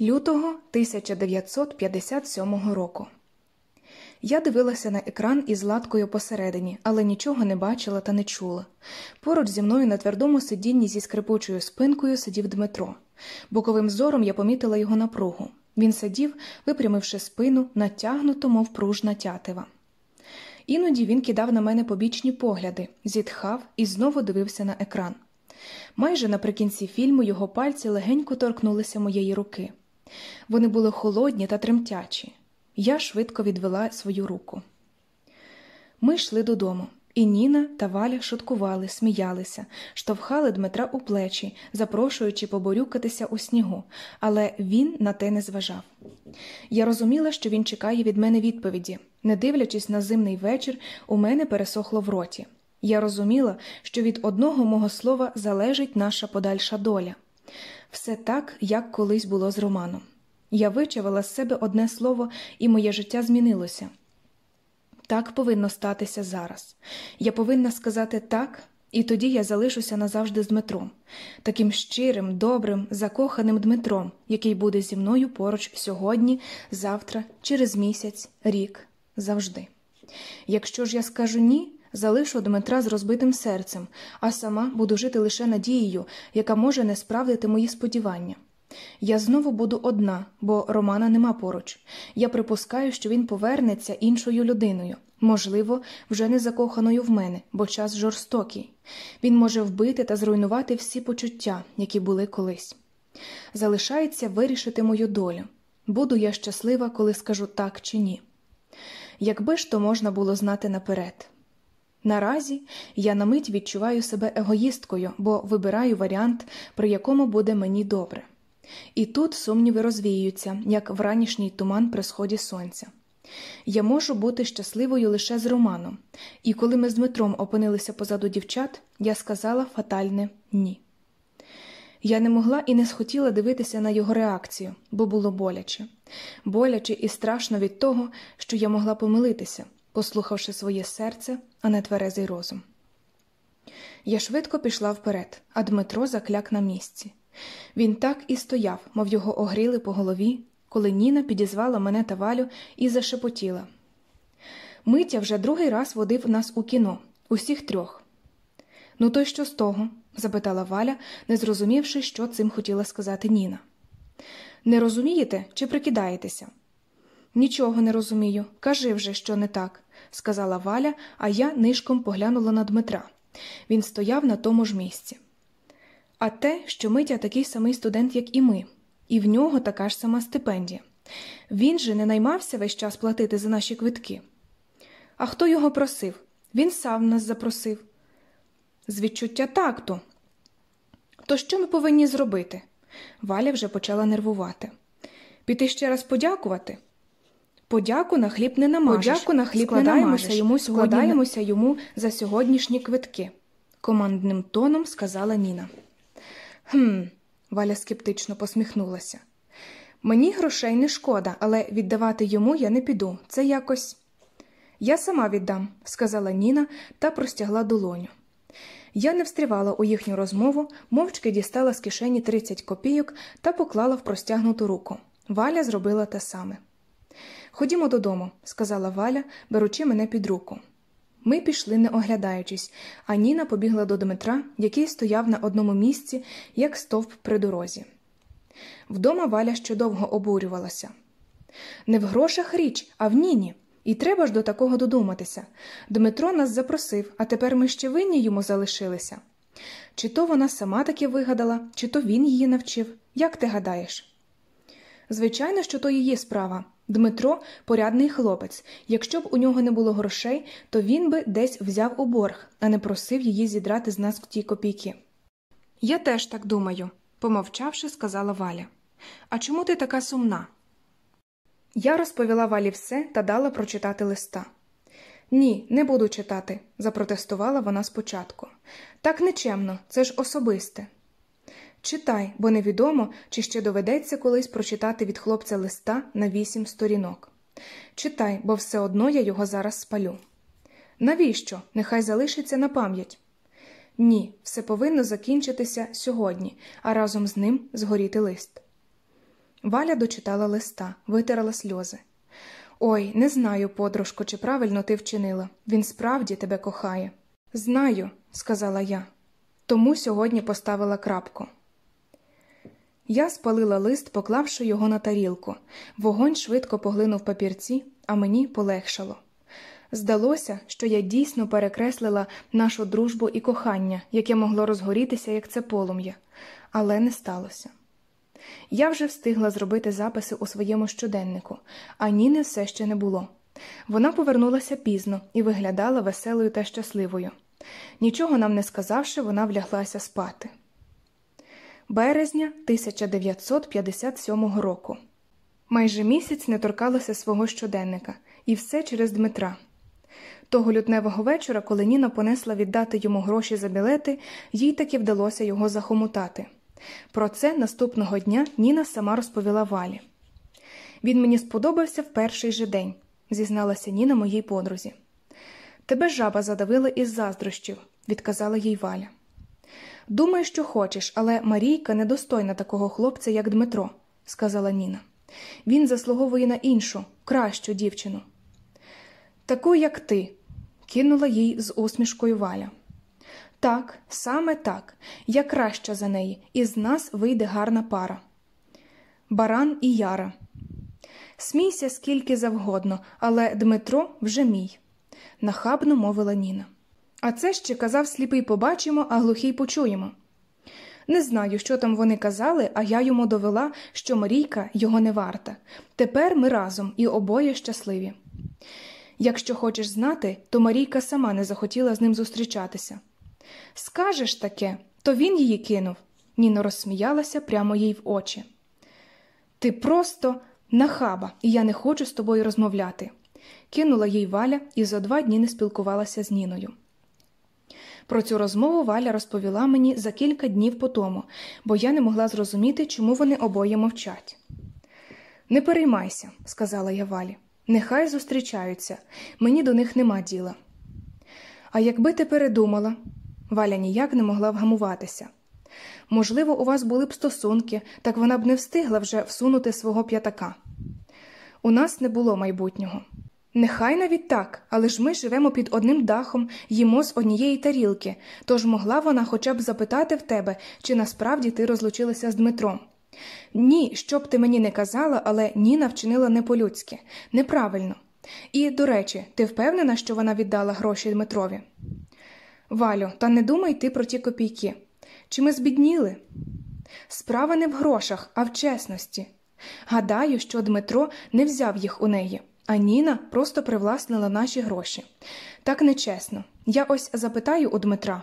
Лютого 1957 року. Я дивилася на екран із латкою посередині, але нічого не бачила та не чула. Поруч зі мною на твердому сидінні зі скрипучою спинкою сидів Дмитро. Боковим зором я помітила його напругу. Він сидів, випрямивши спину, натягнуто, мов пружна тятива. Іноді він кидав на мене побічні погляди, зітхав і знову дивився на екран. Майже наприкінці фільму його пальці легенько торкнулися моєї руки. Вони були холодні та тремтячі. Я швидко відвела свою руку. Ми йшли додому, і Ніна та Валя шуткували, сміялися, штовхали Дмитра у плечі, запрошуючи поборюкатися у снігу, але він на те не зважав. Я розуміла, що він чекає від мене відповіді. Не дивлячись на зимний вечір, у мене пересохло в роті. Я розуміла, що від одного мого слова залежить наша подальша доля. Все так, як колись було з Романом. Я вичавила з себе одне слово, і моє життя змінилося. Так повинно статися зараз. Я повинна сказати так, і тоді я залишуся назавжди з Дмитром, таким щирим, добрим, закоханим Дмитром, який буде зі мною поруч сьогодні, завтра, через місяць, рік, завжди. Якщо ж я скажу ні, залишу Дмитра з розбитим серцем, а сама буду жити лише надією, яка може не справдити мої сподівання. Я знову буду одна, бо Романа нема поруч. Я припускаю, що він повернеться іншою людиною, можливо, вже не закоханою в мене, бо час жорстокий. Він може вбити та зруйнувати всі почуття, які були колись. Залишається вирішити мою долю. Буду я щаслива, коли скажу так чи ні. Якби ж то можна було знати наперед. Наразі я на мить відчуваю себе егоїсткою, бо вибираю варіант, при якому буде мені добре. І тут сумніви розвіюються, як вранішній туман при сході сонця. Я можу бути щасливою лише з Романом, і коли ми з Дмитром опинилися позаду дівчат, я сказала фатальне ні. Я не могла і не схотіла дивитися на його реакцію, бо було боляче, боляче і страшно від того, що я могла помилитися, послухавши своє серце, а не тверезий розум. Я швидко пішла вперед, а Дмитро закляк на місці. Він так і стояв, мов його огріли по голові, коли Ніна підізвала мене та Валю і зашепотіла. Митя вже другий раз водив нас у кіно, усіх трьох. Ну, то й що з того? запитала Валя, не зрозумівши, що цим хотіла сказати Ніна. Не розумієте чи прикидаєтеся? Нічого не розумію. Кажи вже, що не так, сказала Валя, а я нишком поглянула на Дмитра. Він стояв на тому ж місці. А те, що Митя такий самий студент, як і ми, і в нього така ж сама стипендія. Він же не наймався весь час платити за наші квитки. А хто його просив? Він сам нас запросив. З відчуття такту. То що ми повинні зробити? Валя вже почала нервувати. Піти ще раз подякувати. Подяку на хліб не намажеш. Подяку на хліб не намажеш. йому складаємося йому за сьогоднішні квитки, командним тоном сказала Ніна. Хм, Валя скептично посміхнулася. Мені грошей не шкода, але віддавати йому я не піду. Це якось. Я сама віддам, сказала Ніна та простягла долоню. Я не встривала у їхню розмову, мовчки дістала з кишені 30 копійок та поклала в простягнуту руку. Валя зробила те саме. Ходімо додому, сказала Валя, беручи мене під руку. Ми пішли, не оглядаючись, а Ніна побігла до Дмитра, який стояв на одному місці, як стовп при дорозі. Вдома Валя ще довго обурювалася. Не в грошах річ, а в Ніні. І треба ж до такого додуматися. Дмитро нас запросив, а тепер ми ще винні йому залишилися. Чи то вона сама таки вигадала, чи то він її навчив. Як ти гадаєш? Звичайно, що то її справа. Дмитро порядний хлопець. Якщо б у нього не було грошей, то він би десь взяв у борг, а не просив її зідрати з нас в ті копійки. Я теж так думаю, помовчавши, сказала Валя. А чому ти така сумна? Я розповіла Валі все та дала прочитати листа. Ні, не буду читати, запротестувала вона спочатку. Так нечемно, це ж особисте. Читай, бо невідомо, чи ще доведеться колись прочитати від хлопця листа на вісім сторінок. Читай, бо все одно я його зараз спалю. Навіщо? Нехай залишиться на пам'ять. Ні, все повинно закінчитися сьогодні, а разом з ним згоріти лист. Валя дочитала листа, витирала сльози. Ой, не знаю, подружко, чи правильно ти вчинила. Він справді тебе кохає. Знаю, сказала я. Тому сьогодні поставила крапку. Я спалила лист, поклавши його на тарілку. Вогонь швидко поглинув папірці, а мені полегшало. Здалося, що я дійсно перекреслила нашу дружбу і кохання, яке могло розгорітися, як це полум'я, але не сталося. Я вже встигла зробити записи у своєму щоденнику, а Ніни все ще не було. Вона повернулася пізно і виглядала веселою та щасливою. Нічого нам не сказавши, вона вляглася спати. Березня 1957 року. Майже місяць не торкалося свого щоденника, і все через Дмитра. Того лютневого вечора, коли Ніна понесла віддати йому гроші за білети, їй таки вдалося його захомутати. Про це наступного дня Ніна сама розповіла Валі. Він мені сподобався в перший же день, зізналася Ніна моїй подрузі. Тебе жаба задавила із заздрощів, відказала їй Валя. Думай, що хочеш, але Марійка недостойна такого хлопця, як Дмитро, сказала Ніна. Він заслуговує на іншу, кращу дівчину. Таку, як ти, кинула їй з усмішкою Валя. Так, саме так, я краща за неї, і з нас вийде гарна пара. Баран і Яра. Смійся скільки завгодно, але Дмитро вже мій, нахабно мовила Ніна. А це ще казав сліпий побачимо, а глухий почуємо. Не знаю, що там вони казали, а я йому довела, що Марійка його не варта. Тепер ми разом і обоє щасливі. Якщо хочеш знати, то Марійка сама не захотіла з ним зустрічатися. Скажеш таке, то він її кинув. Ніно розсміялася прямо їй в очі. Ти просто нахаба, і я не хочу з тобою розмовляти. Кинула їй Валя і за два дні не спілкувалася з Ніною. Про цю розмову Валя розповіла мені за кілька днів по тому, бо я не могла зрозуміти, чому вони обоє мовчать. Не переймайся, сказала я Валі. Нехай зустрічаються, мені до них нема діла. А якби ти передумала, Валя ніяк не могла вгамуватися. Можливо, у вас були б стосунки, так вона б не встигла вже всунути свого п'ятака. У нас не було майбутнього. Нехай навіть так, але ж ми живемо під одним дахом, їмо з однієї тарілки, тож могла вона хоча б запитати в тебе, чи насправді ти розлучилася з Дмитром. Ні, що б ти мені не казала, але Ніна вчинила не по-людськи, неправильно. І, до речі, ти впевнена, що вона віддала гроші Дмитрові? Валю, та не думай ти про ті копійки. Чи ми збідніли? Справа не в грошах, а в чесності. Гадаю, що Дмитро не взяв їх у неї, а Ніна просто привласнила наші гроші. Так нечесно. Я ось запитаю у Дмитра.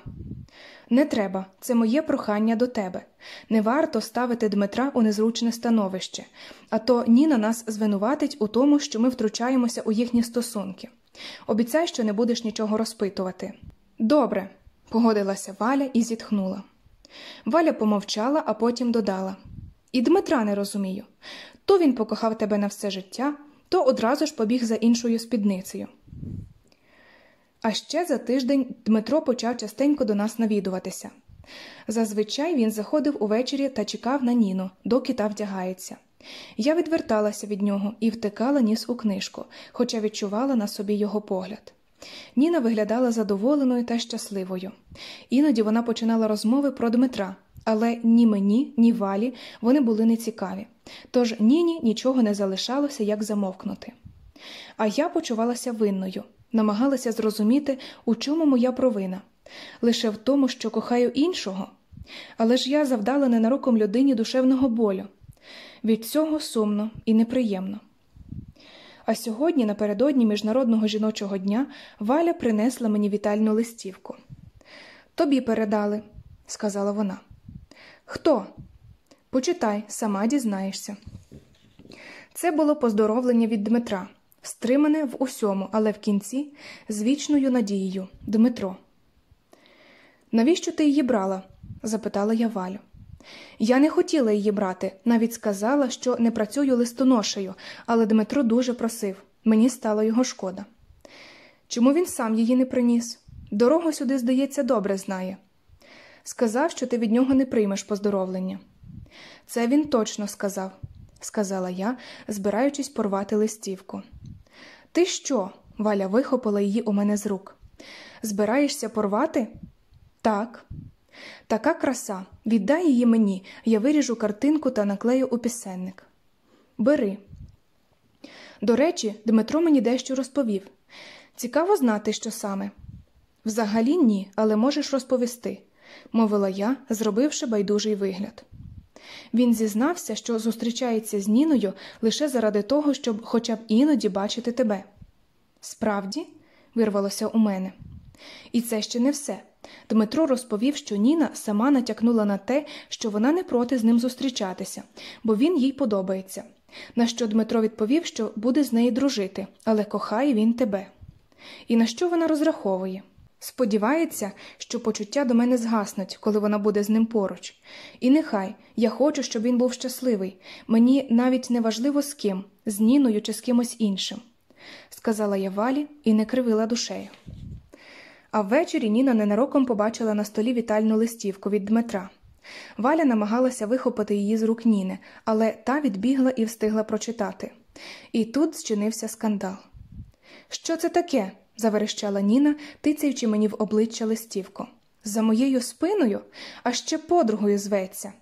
Не треба, це моє прохання до тебе. Не варто ставити Дмитра у незручне становище, а то Ніна нас звинуватить у тому, що ми втручаємося у їхні стосунки. Обіцяй, що не будеш нічого розпитувати. Добре, погодилася Валя і зітхнула. Валя помовчала, а потім додала І Дмитра не розумію. То він покохав тебе на все життя, то одразу ж побіг за іншою спідницею. А ще за тиждень Дмитро почав частенько до нас навідуватися. Зазвичай він заходив увечері та чекав на Ніну, доки та вдягається. Я відверталася від нього і втикала ніс у книжку, хоча відчувала на собі його погляд. Ніна виглядала задоволеною та щасливою. Іноді вона починала розмови про Дмитра, але ні мені, ні валі вони були нецікаві. Тож ніні нічого не залишалося, як замовкнути. А я почувалася винною, намагалася зрозуміти, у чому моя провина, лише в тому, що кохаю іншого. Але ж я завдала ненароком людині душевного болю. Від цього сумно і неприємно. А сьогодні, напередодні Міжнародного жіночого дня, Валя принесла мені вітальну листівку. Тобі передали, сказала вона. Хто? Почитай, сама дізнаєшся. Це було поздоровлення від Дмитра, стримане в усьому, але в кінці з вічною надією Дмитро. Навіщо ти її брала? запитала я Валю. Я не хотіла її брати, навіть сказала, що не працюю листоношею, але Дмитро дуже просив мені стало його шкода. Чому він сам її не приніс? Дорогу сюди, здається, добре знає. Сказав, що ти від нього не приймеш поздоровлення. Це він точно сказав. сказала я, збираючись порвати листівку. Ти що? Валя вихопила її у мене з рук. Збираєшся порвати? Так. Така краса. Віддай її мені, я виріжу картинку та наклею у пісенник. Бери. До речі, Дмитро мені дещо розповів. Цікаво знати, що саме. Взагалі ні, але можеш розповісти, мовила я, зробивши байдужий вигляд. Він зізнався, що зустрічається з Ніною лише заради того, щоб хоча б іноді бачити тебе. Справді, вирвалося у мене. І це ще не все. Дмитро розповів, що Ніна сама натякнула на те, що вона не проти з ним зустрічатися, бо він їй подобається. На що Дмитро відповів, що буде з нею дружити, але кохає він тебе. І на що вона розраховує? Сподівається, що почуття до мене згаснуть, коли вона буде з ним поруч. І нехай я хочу, щоб він був щасливий. Мені навіть не важливо з ким, з Ніною чи з кимось іншим, сказала я валі і не кривила душею. А ввечері Ніна ненароком побачила на столі вітальну листівку від Дмитра. Валя намагалася вихопити її з рук Ніни, але та відбігла і встигла прочитати. І тут зчинився скандал. Що це таке? Заверещала Ніна, тицяючи мені в обличчя листівку. За моєю спиною, а ще подругою зветься.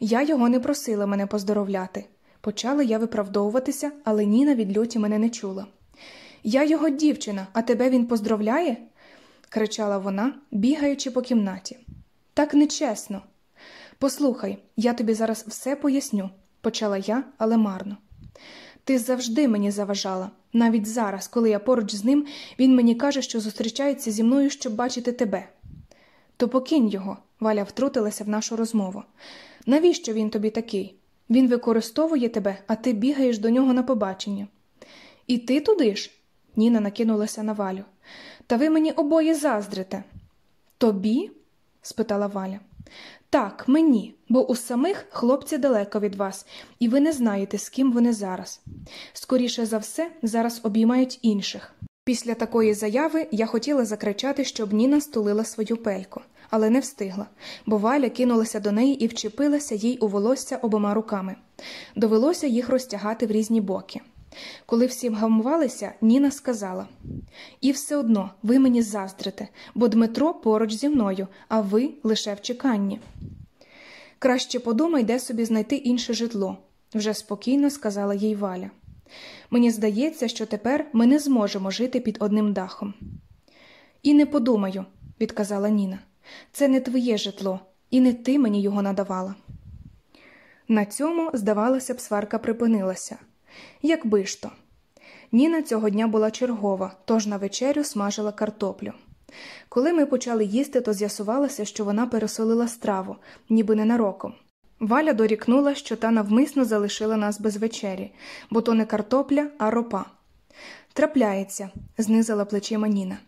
Я його не просила мене поздоровляти. Почала я виправдовуватися, але Ніна від люті мене не чула. Я його дівчина, а тебе він поздравляє? кричала вона, бігаючи по кімнаті. Так нечесно. Послухай, я тобі зараз все поясню, почала я, але марно. Ти завжди мені заважала. Навіть зараз, коли я поруч з ним, він мені каже, що зустрічається зі мною, щоб бачити тебе. То покинь його, Валя втрутилася в нашу розмову. Навіщо він тобі такий? Він використовує тебе, а ти бігаєш до нього на побачення. І ти туди ж? Ніна накинулася на Валю. Та ви мені обоє заздрите. Тобі? спитала Валя. Так, мені, бо у самих хлопці далеко від вас, і ви не знаєте, з ким вони зараз. Скоріше за все, зараз обіймають інших. Після такої заяви я хотіла закричати, щоб Ніна стулила свою пельку, але не встигла, бо Валя кинулася до неї і вчепилася їй у волосся обома руками. Довелося їх розтягати в різні боки. Коли всі вгамувалися, Ніна сказала І все одно ви мені заздрите, бо Дмитро поруч зі мною, а ви лише в чеканні. Краще подумай, де собі знайти інше житло, вже спокійно сказала їй Валя. Мені здається, що тепер ми не зможемо жити під одним дахом. І не подумаю, відказала Ніна. Це не твоє житло, і не ти мені його надавала. На цьому, здавалося б, сварка припинилася. Якби ж то. Ніна цього дня була чергова, тож на вечерю смажила картоплю. Коли ми почали їсти, то з'ясувалося, що вона пересолила страву, ніби ненароком. Валя дорікнула, що та навмисно залишила нас без вечері, бо то не картопля, а ропа. Трапляється, знизила плечима Ніна.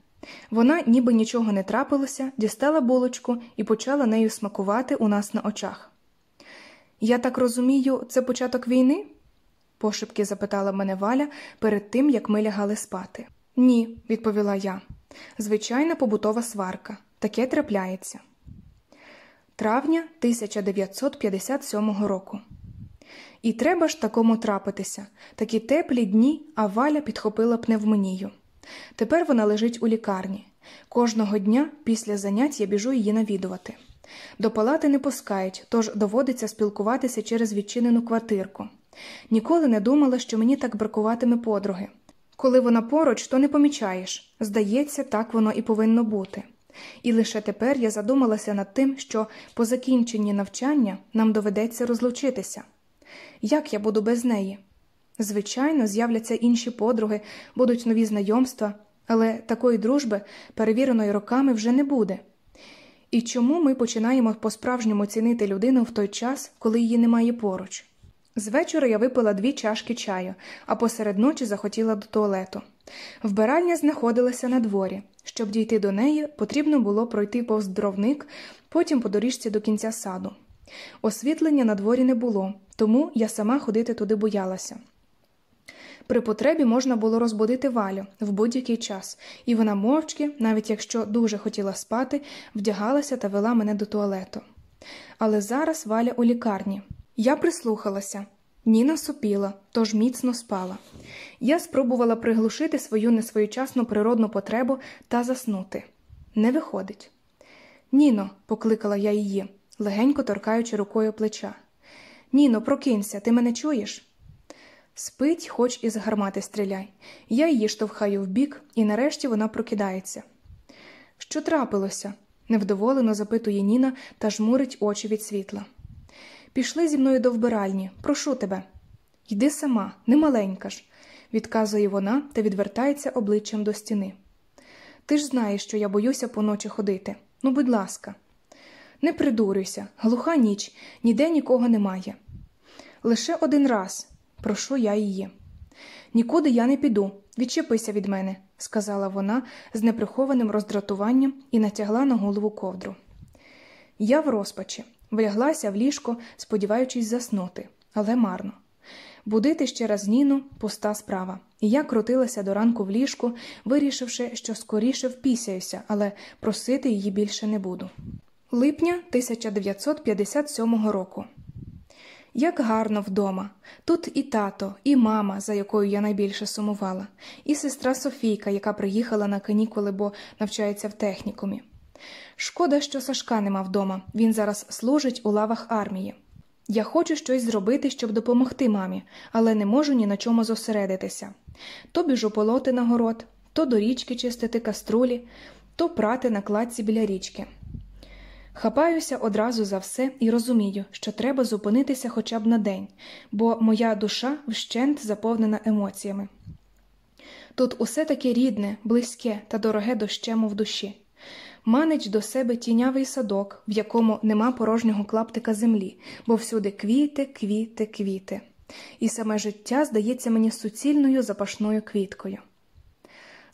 Вона, ніби нічого не трапилося, дістала булочку і почала нею смакувати у нас на очах. Я так розумію, це початок війни? Пошепки запитала мене Валя перед тим, як ми лягали спати. Ні, відповіла я. Звичайна побутова сварка. Таке трапляється. Травня 1957 року. І треба ж такому трапитися такі теплі дні, а валя підхопила пневмонію. Тепер вона лежить у лікарні. Кожного дня після занять я біжу її навідувати. До палати не пускають, тож доводиться спілкуватися через відчинену квартирку. Ніколи не думала, що мені так бракуватиме подруги. Коли вона поруч, то не помічаєш. Здається, так воно і повинно бути. І лише тепер я задумалася над тим, що по закінченні навчання нам доведеться розлучитися. Як я буду без неї? Звичайно, з'являться інші подруги, будуть нові знайомства, але такої дружби, перевіреної роками, вже не буде. І чому ми починаємо по справжньому цінити людину в той час, коли її немає поруч? З вечора я випила дві чашки чаю, а посеред ночі захотіла до туалету. Вбиральня знаходилася на дворі. Щоб дійти до неї, потрібно було пройти повз дровник, потім по доріжці до кінця саду. Освітлення на дворі не було, тому я сама ходити туди боялася. При потребі можна було розбудити валю в будь-який час, і вона мовчки, навіть якщо дуже хотіла спати, вдягалася та вела мене до туалету. Але зараз валя у лікарні. Я прислухалася. Ніна сопіла, тож міцно спала. Я спробувала приглушити свою несвоєчасну природну потребу та заснути. Не виходить. Ніно, покликала я її, легенько торкаючи рукою плеча. Ніно, прокинься, ти мене чуєш? Спить, хоч із гармати стріляй. Я її штовхаю вбік, і нарешті вона прокидається. Що трапилося? невдоволено запитує Ніна та жмурить очі від світла. Пішли зі мною до вбиральні, прошу тебе. Йди сама, не маленька ж, відказує вона та відвертається обличчям до стіни. Ти ж знаєш, що я боюся поночі ходити. Ну, будь ласка, не придурюйся, глуха ніч, ніде нікого немає. Лише один раз, прошу я її. Нікуди я не піду, відчепися від мене, сказала вона з неприхованим роздратуванням і натягла на голову ковдру. Я в розпачі, вляглася в ліжко, сподіваючись заснути, але марно. Будити ще раз Ніну пуста справа, і я крутилася до ранку в ліжку, вирішивши, що скоріше впісяюся, але просити її більше не буду. Липня 1957 року. Як гарно вдома. Тут і тато, і мама, за якою я найбільше сумувала, і сестра Софійка, яка приїхала на канікули, бо навчається в технікумі. Шкода, що Сашка нема вдома, він зараз служить у лавах армії. Я хочу щось зробити, щоб допомогти мамі, але не можу ні на чому зосередитися. То біжу полоти на город, то до річки чистити каструлі, то прати на кладці біля річки. Хапаюся одразу за все і розумію, що треба зупинитися хоча б на день, бо моя душа вщент заповнена емоціями. Тут усе таке рідне, близьке та дороге дощему в душі. Манич до себе тінявий садок, в якому нема порожнього клаптика землі, бо всюди квіти, квіти, квіти, і саме життя здається мені суцільною запашною квіткою.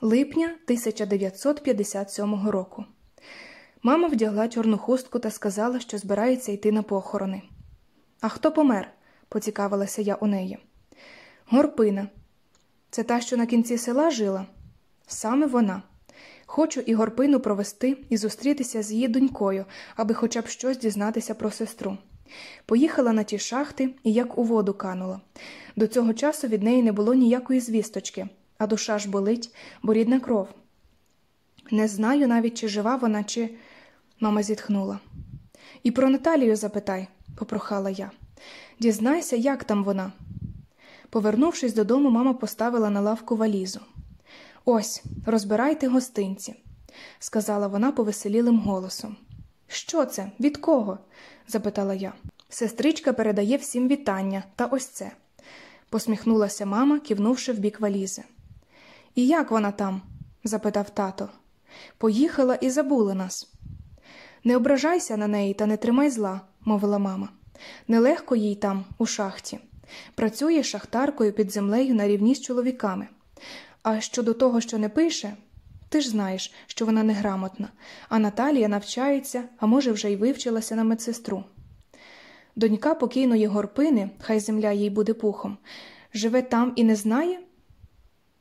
Липня 1957 року. Мама вдягла чорну хустку та сказала, що збирається йти на похорони. А хто помер? поцікавилася я у неї. Горпина. Це та, що на кінці села жила? Саме вона. Хочу і горпину провести і зустрітися з її донькою, аби хоча б щось дізнатися про сестру. Поїхала на ті шахти і як у воду канула. До цього часу від неї не було ніякої звісточки, а душа ж болить, бо рідна кров. Не знаю навіть, чи жива вона, чи. Мама зітхнула. І про Наталію запитай, попрохала я. Дізнайся, як там вона. Повернувшись додому, мама поставила на лавку валізу. Ось, розбирайте гостинці, сказала вона повеселілим голосом. Що це? Від кого? запитала я. Сестричка передає всім вітання, та ось це, посміхнулася мама, кивнувши в бік валізи. І як вона там? запитав тато. Поїхала і забула нас. Не ображайся на неї та не тримай зла, мовила мама. Нелегко їй там, у шахті. Працює шахтаркою під землею на рівні з чоловіками. А щодо того, що не пише, ти ж знаєш, що вона неграмотна, а Наталія навчається, а може, вже й вивчилася на медсестру. Донька покійної горпини, хай земля їй буде пухом, живе там і не знає?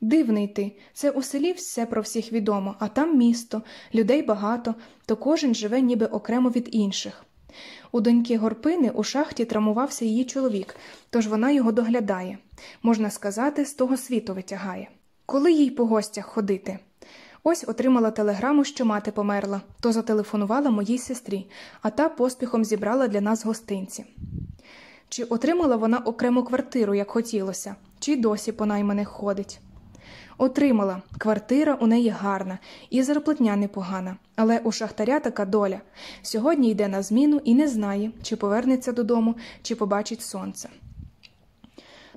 Дивний ти, це у селі все про всіх відомо, а там місто, людей багато, то кожен живе ніби окремо від інших. У доньки горпини у шахті травмувався її чоловік, тож вона його доглядає, можна сказати, з того світу витягає. Коли їй по гостях ходити? Ось отримала телеграму, що мати померла, то зателефонувала моїй сестрі, а та поспіхом зібрала для нас гостинці. Чи отримала вона окрему квартиру, як хотілося, чи й досі по найманих ходить? Отримала квартира у неї гарна, і зарплатня непогана, але у шахтаря така доля. Сьогодні йде на зміну і не знає, чи повернеться додому, чи побачить сонце.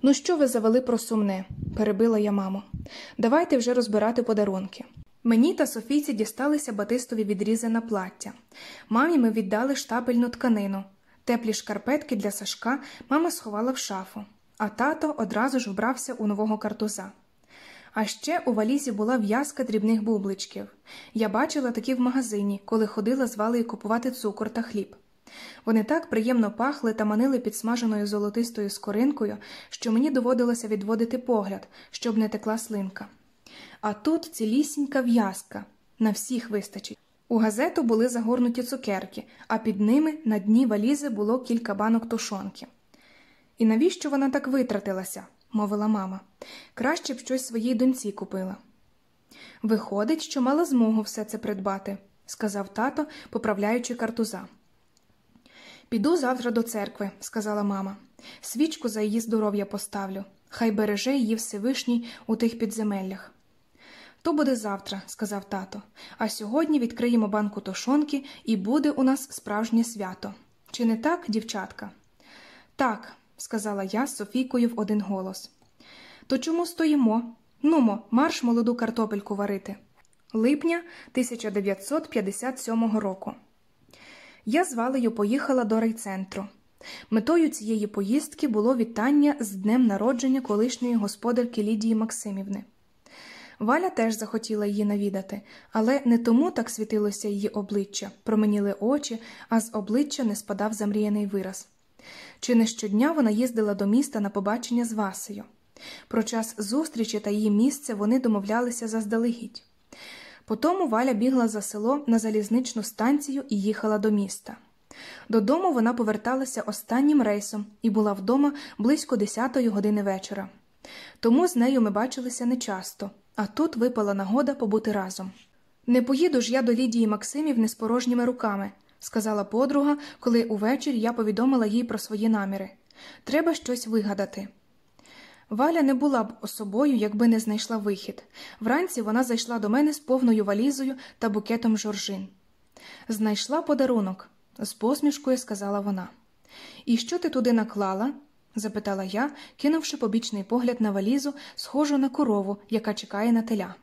Ну, що ви завели про сумне? Перебила я маму. Давайте вже розбирати подарунки. Мені та Софійці дісталися батистові відрізи на плаття. Мамі ми віддали штабельну тканину. Теплі шкарпетки для Сашка мама сховала в шафу, а тато одразу ж вбрався у нового картуза. А ще у валізі була в'язка дрібних бубличків. Я бачила такі в магазині, коли ходила з валею купувати цукор та хліб. Вони так приємно пахли та манили підсмаженою золотистою скоринкою, що мені доводилося відводити погляд, щоб не текла слинка. А тут цілісінька в'язка на всіх вистачить. У газету були загорнуті цукерки, а під ними на дні валізи було кілька банок тушонки. І навіщо вона так витратилася? мовила мама. Краще б щось своїй доньці купила. Виходить, що мала змогу все це придбати, сказав тато, поправляючи картуза. Піду завтра до церкви, сказала мама. Свічку за її здоров'я поставлю. Хай береже її Всевишній у тих підземеллях. То буде завтра, сказав тато, а сьогодні відкриємо банку тошонки і буде у нас справжнє свято. Чи не так, дівчатка? Так, сказала я з Софійкою в один голос. То чому стоїмо? Нумо, марш молоду картопельку варити. Липня 1957 року. Я з Валею поїхала до райцентру. Метою цієї поїздки було вітання з днем народження колишньої господарки Лідії Максимівни. Валя теж захотіла її навідати, але не тому так світилося її обличчя, променіли очі, а з обличчя не спадав замріяний вираз. Чи не щодня вона їздила до міста на побачення з Васею. Про час зустрічі та її місце вони домовлялися заздалегідь. Потому Валя бігла за село на залізничну станцію і їхала до міста. Додому вона поверталася останнім рейсом і була вдома близько 10 години вечора. Тому з нею ми бачилися нечасто, а тут випала нагода побути разом. Не поїду ж я до Лідії Максимівни з порожніми руками, сказала подруга, коли увечері я повідомила їй про свої наміри. Треба щось вигадати. Валя не була б особою, якби не знайшла вихід. Вранці вона зайшла до мене з повною валізою та букетом жоржин. Знайшла подарунок, з посмішкою сказала вона. І що ти туди наклала? запитала я, кинувши побічний погляд на валізу, схожу на корову, яка чекає на теля.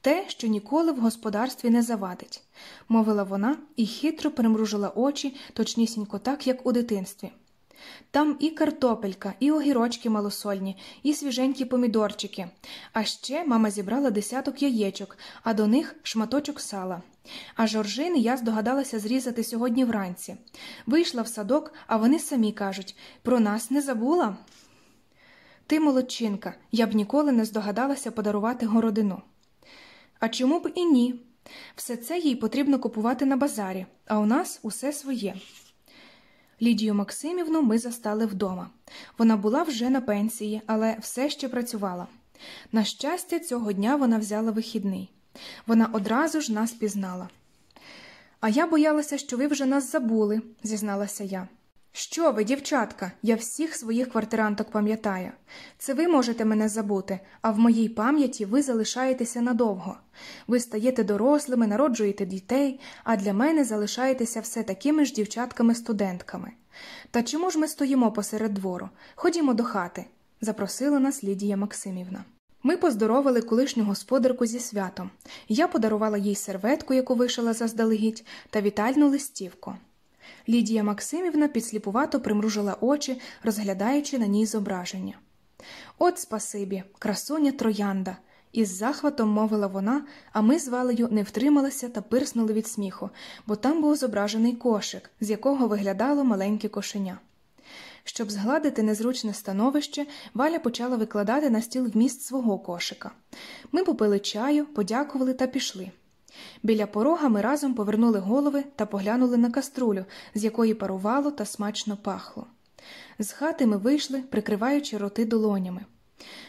Те, що ніколи в господарстві не завадить, мовила вона і хитро примружила очі, точнісінько так, як у дитинстві. Там і картопелька, і огірочки малосольні, і свіженькі помідорчики. А ще мама зібрала десяток яєчок, а до них шматочок сала. А жоржини я здогадалася зрізати сьогодні вранці. Вийшла в садок, а вони самі кажуть про нас не забула. Ти, молодчинка, я б ніколи не здогадалася подарувати городину. А чому б і ні? Все це їй потрібно купувати на базарі, а у нас усе своє. Лідію Максимівну ми застали вдома. Вона була вже на пенсії, але все ще працювала. На щастя, цього дня вона взяла вихідний. Вона одразу ж нас пізнала. А я боялася, що ви вже нас забули, зізналася я. Що ви, дівчатка, я всіх своїх квартиранток пам'ятаю. Це ви можете мене забути, а в моїй пам'яті ви залишаєтеся надовго. Ви стаєте дорослими, народжуєте дітей, а для мене залишаєтеся все такими ж дівчатками-студентками. Та чому ж ми стоїмо посеред двору? Ходімо до хати, запросила нас Лідія Максимівна. Ми поздоровили колишню господарку зі святом. Я подарувала їй серветку, яку вишила заздалегідь, та вітальну листівку. Лідія Максимівна підсліпувато примружила очі, розглядаючи на ній зображення. От спасибі, красуня троянда, із захватом мовила вона, а ми з Валею не втрималися та пирснули від сміху, бо там був зображений кошик, з якого виглядало маленьке кошеня. Щоб згладити незручне становище, Валя почала викладати на стіл вміст свого кошика. Ми попили чаю, подякували та пішли. Біля порога ми разом повернули голови та поглянули на каструлю, з якої парувало та смачно пахло. З хати ми вийшли, прикриваючи роти долонями.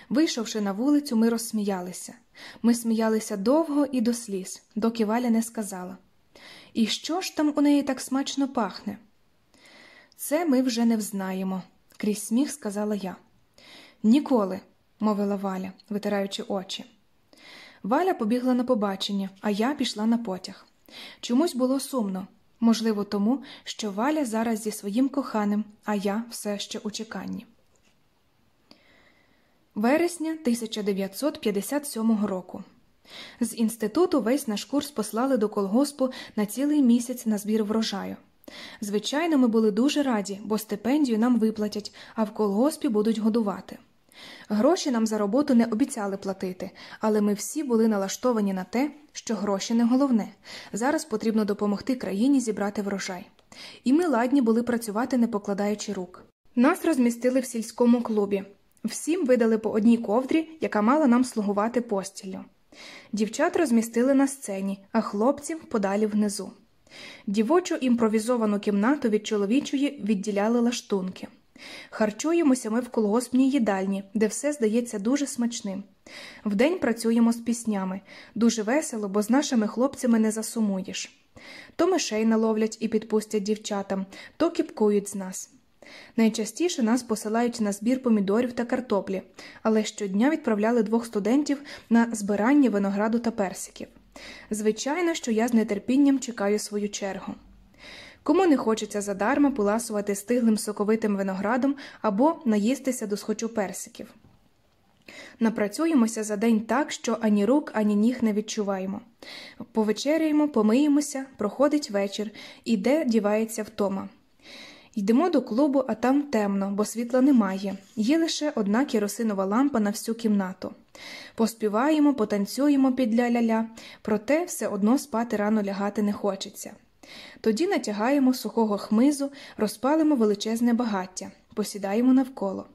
Вийшовши на вулицю, ми розсміялися. Ми сміялися довго і до сліз, доки Валя не сказала. І що ж там у неї так смачно пахне? Це ми вже не взнаємо, крізь сміх сказала я. Ніколи, мовила Валя, витираючи очі. Валя побігла на побачення, а я пішла на потяг. Чомусь було сумно, можливо, тому, що Валя зараз зі своїм коханим, а я все ще у чеканні. Вересня 1957 року. З інституту весь наш курс послали до колгоспу на цілий місяць на збір врожаю. Звичайно, ми були дуже раді, бо стипендію нам виплатять, а в колгоспі будуть годувати. Гроші нам за роботу не обіцяли платити, але ми всі були налаштовані на те, що гроші не головне. Зараз потрібно допомогти країні зібрати врожай. І ми ладні були працювати, не покладаючи рук. Нас розмістили в сільському клубі. Всім видали по одній ковдрі, яка мала нам слугувати постіллю. Дівчат розмістили на сцені, а хлопців подалі внизу. Дівочу імпровізовану кімнату від чоловічої відділяли лаштунки. Харчуємося ми в колгоспній їдальні, де все здається дуже смачним. Вдень працюємо з піснями. Дуже весело, бо з нашими хлопцями не засумуєш. То мишей наловлять і підпустять дівчатам, то кіпкують з нас. Найчастіше нас посилають на збір помідорів та картоплі, але щодня відправляли двох студентів на збирання винограду та персиків. Звичайно, що я з нетерпінням чекаю свою чергу. Кому не хочеться задарма поласувати стиглим соковитим виноградом або наїстися до схочу персиків. Напрацюємося за день так, що ані рук, ані ніг не відчуваємо. Повечеряємо, помиємося, проходить вечір, і де дівається втома. Йдемо до клубу, а там темно, бо світла немає. Є лише одна керосинова лампа на всю кімнату. Поспіваємо, потанцюємо під ля-ля-ля, проте все одно спати рано лягати не хочеться. Тоді натягаємо сухого хмизу, розпалимо величезне багаття, посідаємо навколо.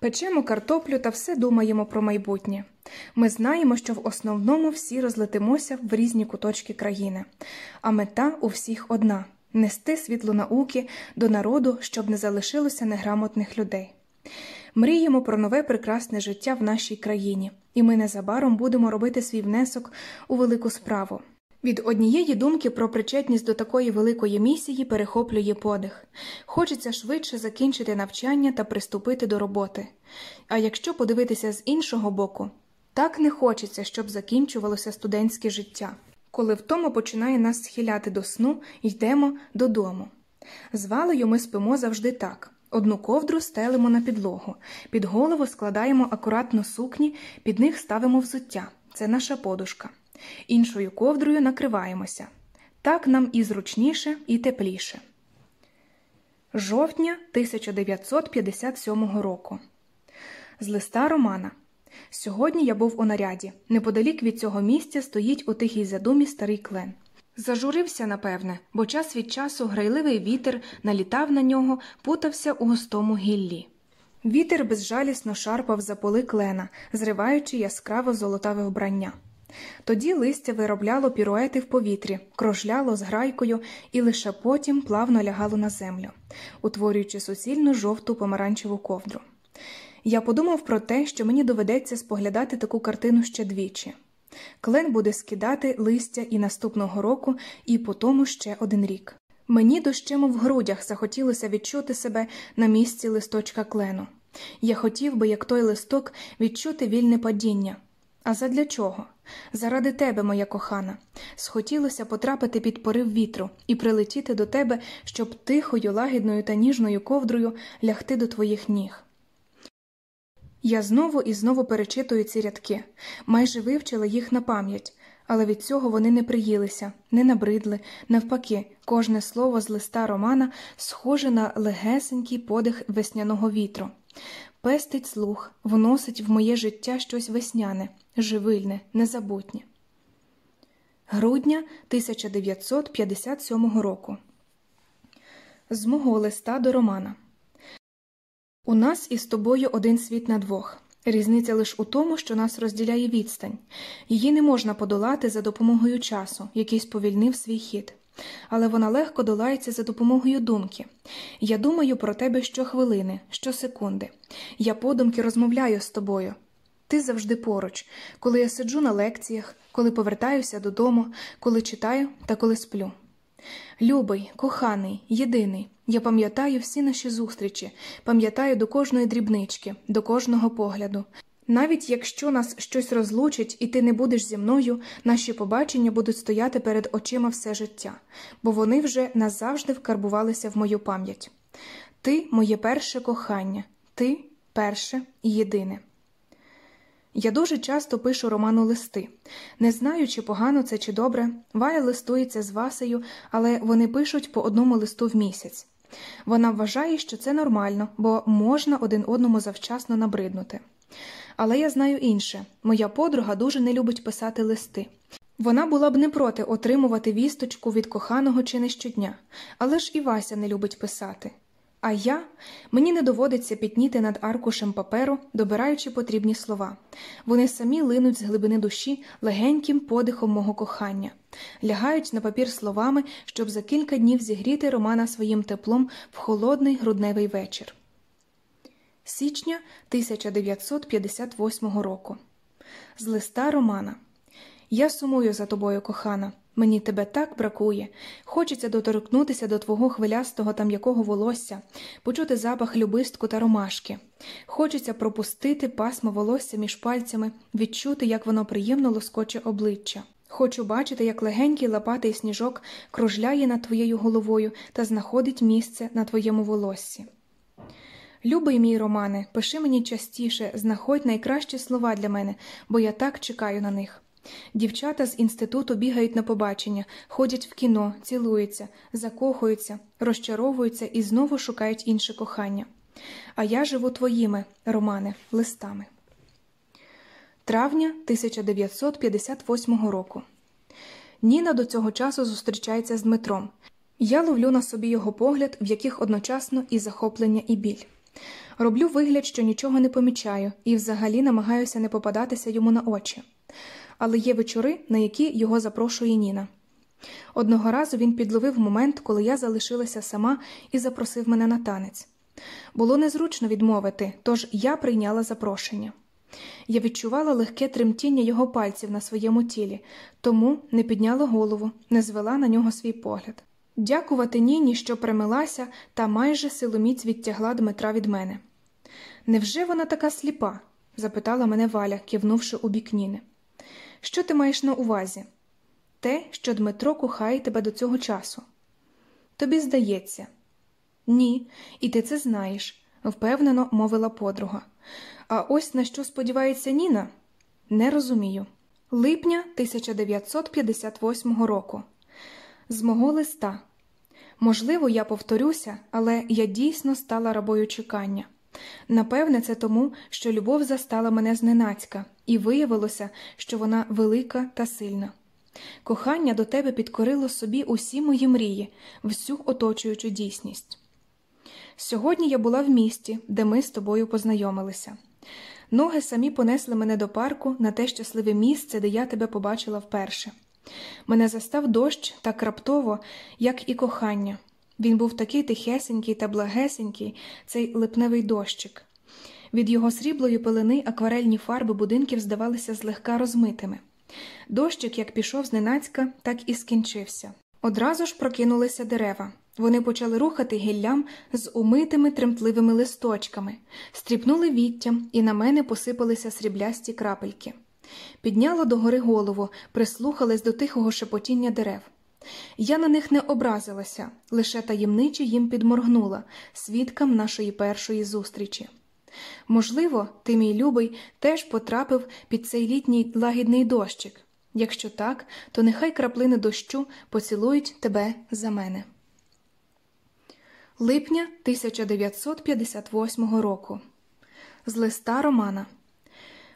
Печемо картоплю та все думаємо про майбутнє. Ми знаємо, що в основному всі розлетимося в різні куточки країни, а мета у всіх одна нести світло науки до народу, щоб не залишилося неграмотних людей. Мріємо про нове прекрасне життя в нашій країні, і ми незабаром будемо робити свій внесок у велику справу. Від однієї думки про причетність до такої великої місії перехоплює подих. Хочеться швидше закінчити навчання та приступити до роботи. А якщо подивитися з іншого боку, так не хочеться, щоб закінчувалося студентське життя. Коли втома починає нас схиляти до сну, йдемо додому. З валею ми спимо завжди так. Одну ковдру стелимо на підлогу, під голову складаємо акуратно сукні, під них ставимо взуття це наша подушка. Іншою ковдрою накриваємося. Так нам і зручніше, і тепліше. Жовтня 1957 року. З листа Романа. Сьогодні я був у наряді. Неподалік від цього місця стоїть у тихій задумі старий клен. Зажурився, напевне, бо час від часу грайливий вітер налітав на нього, путався у густому гіллі. Вітер безжалісно шарпав за поли клена, зриваючи яскраво золотаве вбрання. Тоді листя виробляло піруети в повітрі, крожляло з грайкою і лише потім плавно лягало на землю, утворюючи суцільну жовту помаранчеву ковдру. Я подумав про те, що мені доведеться споглядати таку картину ще двічі. Клен буде скидати листя і наступного року, і по тому ще один рік. Мені дощимо в грудях захотілося відчути себе на місці листочка клену. Я хотів би, як той листок, відчути вільне падіння. А задля чого? Заради тебе, моя кохана, схотілося потрапити під порив вітру і прилетіти до тебе, щоб тихою, лагідною та ніжною ковдрою лягти до твоїх ніг. Я знову і знову перечитую ці рядки, майже вивчила їх на пам'ять, але від цього вони не приїлися, не набридли. Навпаки, кожне слово з листа Романа схоже на легесенький подих весняного вітру. Пестить слух, вносить в моє життя щось весняне, живильне, незабутнє. Грудня 1957 року. З мого листа до Романа. У нас із тобою один світ на двох. Різниця лише у тому, що нас розділяє відстань. Її не можна подолати за допомогою часу, який сповільнив свій хід. Але вона легко долається за допомогою думки. Я думаю про тебе щохвилини, щосекунди. Я подумки розмовляю з тобою. Ти завжди поруч, коли я сиджу на лекціях, коли повертаюся додому, коли читаю та коли сплю. Любий, коханий, єдиний, я пам'ятаю всі наші зустрічі, пам'ятаю до кожної дрібнички, до кожного погляду. Навіть якщо нас щось розлучить і ти не будеш зі мною, наші побачення будуть стояти перед очима все життя, бо вони вже назавжди вкарбувалися в мою пам'ять. Ти моє перше кохання, ти перше і єдине. Я дуже часто пишу роману листи. Не знаю, чи погано це чи добре. Валя листується з Васею, але вони пишуть по одному листу в місяць. Вона вважає, що це нормально, бо можна один одному завчасно набриднути. Але я знаю інше моя подруга дуже не любить писати листи. Вона була б не проти отримувати вісточку від коханого чи не щодня, але ж і Вася не любить писати. А я мені не доводиться пітніти над аркушем паперу, добираючи потрібні слова. Вони самі линуть з глибини душі легеньким подихом мого кохання, лягають на папір словами, щоб за кілька днів зігріти Романа своїм теплом в холодний грудневий вечір. січня 1958 року. З листа Романа. Я сумую за тобою, кохана. Мені тебе так бракує. Хочеться доторкнутися до твого хвилястого та м'якого волосся, почути запах любистку та ромашки. Хочеться пропустити пасмо волосся між пальцями, відчути, як воно приємно лоскоче обличчя. Хочу бачити, як легенький лопатий сніжок кружляє над твоєю головою та знаходить місце на твоєму волоссі. Любий мій Романе, пиши мені частіше, знаходь найкращі слова для мене, бо я так чекаю на них. Дівчата з інституту бігають на побачення, ходять в кіно, цілуються, закохуються, розчаровуються і знову шукають інше кохання. А я живу твоїми, Романе, листами. Травня 1958 року. Ніна до цього часу зустрічається з Дмитром. Я ловлю на собі його погляд, в яких одночасно і захоплення, і біль. Роблю вигляд, що нічого не помічаю, і взагалі намагаюся не попадатися йому на очі. Але є вечори, на які його запрошує Ніна. Одного разу він підловив момент, коли я залишилася сама і запросив мене на танець. Було незручно відмовити, тож я прийняла запрошення. Я відчувала легке тремтіння його пальців на своєму тілі, тому не підняла голову, не звела на нього свій погляд. Дякувати Ніні, що примилася, та майже силоміць відтягла Дмитра від мене. Невже вона така сліпа? запитала мене Валя, кивнувши у бік Ніни. Що ти маєш на увазі? Те, що Дмитро кохає тебе до цього часу. Тобі здається. Ні, і ти це знаєш, впевнено мовила подруга. А ось на що сподівається Ніна? Не розумію. Липня 1958 року. З мого листа. Можливо, я повторюся, але я дійсно стала рабою чекання. Напевне, це тому, що любов застала мене зненацька, і виявилося, що вона велика та сильна. Кохання до тебе підкорило собі усі мої мрії, всю оточуючу дійсність. Сьогодні я була в місті, де ми з тобою познайомилися. Ноги самі понесли мене до парку на те щасливе місце, де я тебе побачила вперше. Мене застав дощ так раптово, як і кохання. Він був такий тихесенький та благесенький, цей липневий дощик. Від його сріблої пилини акварельні фарби будинків здавалися злегка розмитими. Дощик, як пішов зненацька, так і скінчився. Одразу ж прокинулися дерева. Вони почали рухати гіллям з умитими тремтливими листочками, стріпнули віттям, і на мене посипалися сріблясті крапельки. Підняла догори голову, прислухалась до тихого шепотіння дерев. Я на них не образилася, лише таємниче їм підморгнула, свідкам нашої першої зустрічі. Можливо, ти, мій любий, теж потрапив під цей літній лагідний дощик. Якщо так, то нехай краплини дощу поцілують тебе за мене. Липня 1958 року. З листа Романа.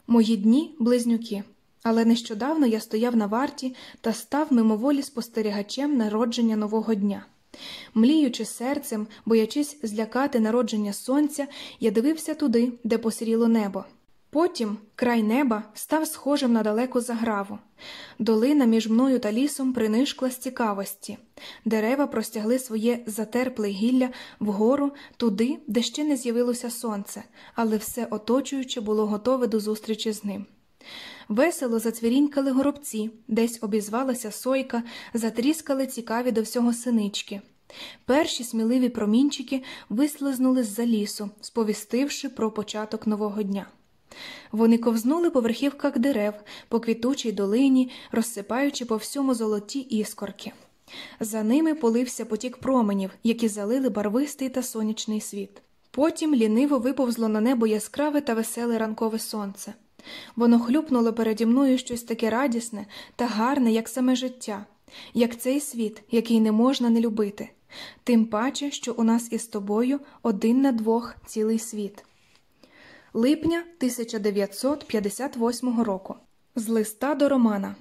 Мої дні близнюки. Але нещодавно я стояв на варті та став мимоволі спостерігачем народження нового дня. Мліючи серцем, боячись злякати народження сонця, я дивився туди, де посріло небо. Потім край неба став схожим на далеку заграву. Долина між мною та лісом принишкла з цікавості. Дерева простягли своє затерпле гілля вгору туди, де ще не з'явилося сонце, але все оточуюче було готове до зустрічі з ним. Весело зацвірінькали горобці, десь обізвалася сойка, затріскали цікаві до всього синички. Перші сміливі промінчики вислизнули з за лісу, сповістивши про початок нового дня. Вони ковзнули по верхівках дерев, по квітучій долині, розсипаючи по всьому золоті іскорки. За ними полився потік променів, які залили барвистий та сонячний світ. Потім ліниво виповзло на небо яскраве та веселе ранкове сонце. Воно хлюпнуло переді мною щось таке радісне та гарне, як саме життя, як цей світ, який не можна не любити, тим паче, що у нас із тобою один на двох цілий світ. Липня 1958 року. З листа до Романа.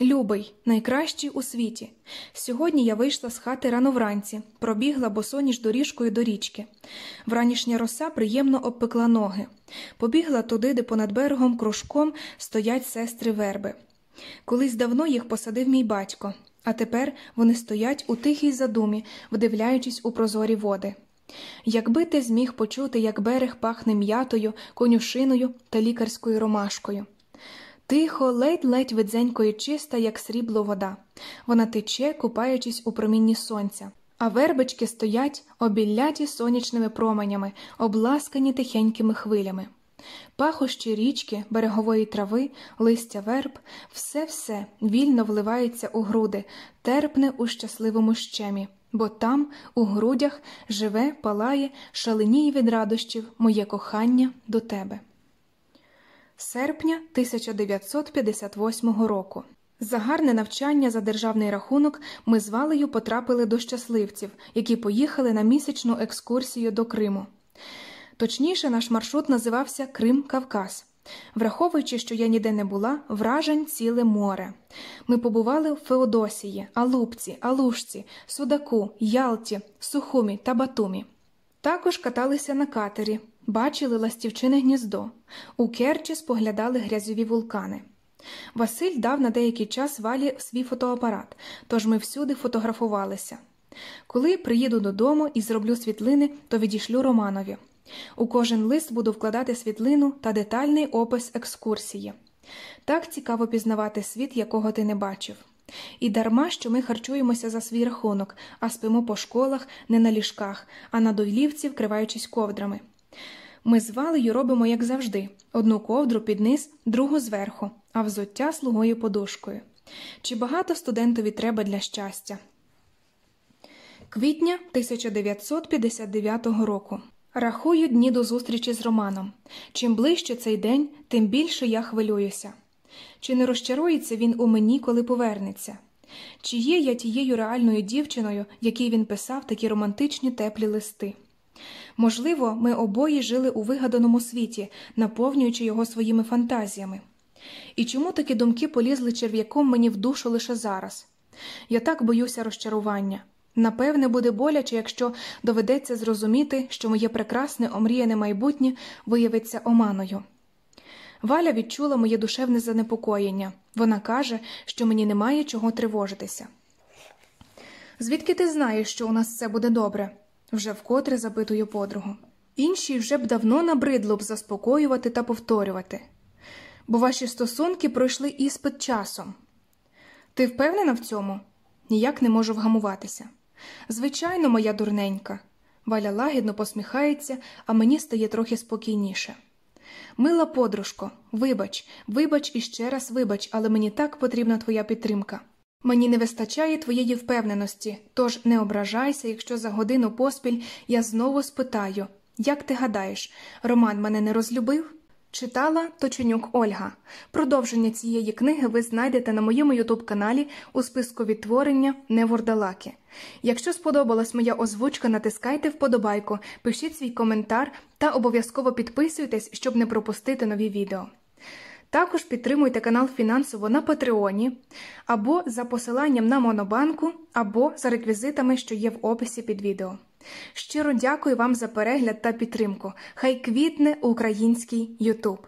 Любий, найкращий у світі. Сьогодні я вийшла з хати рано вранці, пробігла босоніж доріжкою до річки. Вранішня роса приємно обпекла ноги. Побігла туди, де понад берегом кружком стоять сестри верби. Колись давно їх посадив мій батько, а тепер вони стоять у тихій задумі, вдивляючись у прозорі води. Якби ти зміг почути, як берег пахне м'ятою, конюшиною та лікарською ромашкою. Тихо, ледь-ледь видзенькою чиста, як срібло вода. Вона тече, купаючись у промінні сонця, а вербички стоять, обілляті сонячними променями, обласкані тихенькими хвилями. Пахощі річки, берегової трави, листя верб, все все вільно вливається у груди, терпне у щасливому щемі, бо там, у грудях, живе, палає, шаленіє від радощів моє кохання до тебе. Серпня 1958 року. За гарне навчання за державний рахунок ми з Валею потрапили до щасливців, які поїхали на місячну екскурсію до Криму. Точніше, наш маршрут називався Крим Кавказ. Враховуючи, що я ніде не була, вражень ціле море. Ми побували в Феодосії, Алупці, Алушці, Судаку, Ялті, Сухумі та Батумі. Також каталися на катері, бачили ластівчине гніздо, у Керчі споглядали грязьові вулкани. Василь дав на деякий час валі свій фотоапарат, тож ми всюди фотографувалися. Коли приїду додому і зроблю світлини, то відішлю Романові. У кожен лист буду вкладати світлину та детальний опис екскурсії. Так цікаво пізнавати світ, якого ти не бачив. І дарма, що ми харчуємося за свій рахунок, а спимо по школах, не на ліжках, а на дойлівці, вкриваючись ковдрами. Ми з валею робимо, як завжди, одну ковдру під низ, другу зверху, а взуття слугою подушкою. Чи багато студентові треба для щастя? Квітня 1959 року. Рахую дні до зустрічі з Романом. Чим ближче цей день, тим більше я хвилююся. Чи не розчарується він у мені, коли повернеться? Чи є я тією реальною дівчиною, якій він писав такі романтичні теплі листи? Можливо, ми обоє жили у вигаданому світі, наповнюючи його своїми фантазіями. І чому такі думки полізли черв'яком мені в душу лише зараз? Я так боюся розчарування. Напевне, буде боляче, якщо доведеться зрозуміти, що моє прекрасне омріяне майбутнє виявиться оманою. Валя відчула моє душевне занепокоєння. Вона каже, що мені немає чого тривожитися. Звідки ти знаєш, що у нас все буде добре? Вже вкотре запитую подругу. Інші вже б давно набридло б заспокоювати та повторювати. Бо ваші стосунки пройшли іспит часом. Ти впевнена в цьому? Ніяк не можу вгамуватися. Звичайно, моя дурненька. Валя лагідно посміхається, а мені стає трохи спокійніше. Мила подружко, вибач, вибач і ще раз вибач, але мені так потрібна твоя підтримка. Мені не вистачає твоєї впевненості, тож не ображайся, якщо за годину поспіль я знову спитаю як ти гадаєш, Роман мене не розлюбив? Читала Точенюк Ольга. Продовження цієї книги ви знайдете на моєму ютуб каналі у списку відтворення Невордалаки. Якщо сподобалась моя озвучка, натискайте вподобайку, пишіть свій коментар та обов'язково підписуйтесь, щоб не пропустити нові відео. Також підтримуйте канал фінансово на Патреоні, або за посиланням на Монобанку, або за реквізитами, що є в описі під відео. Щиро дякую вам за перегляд та підтримку. Хай квітне український Ютуб.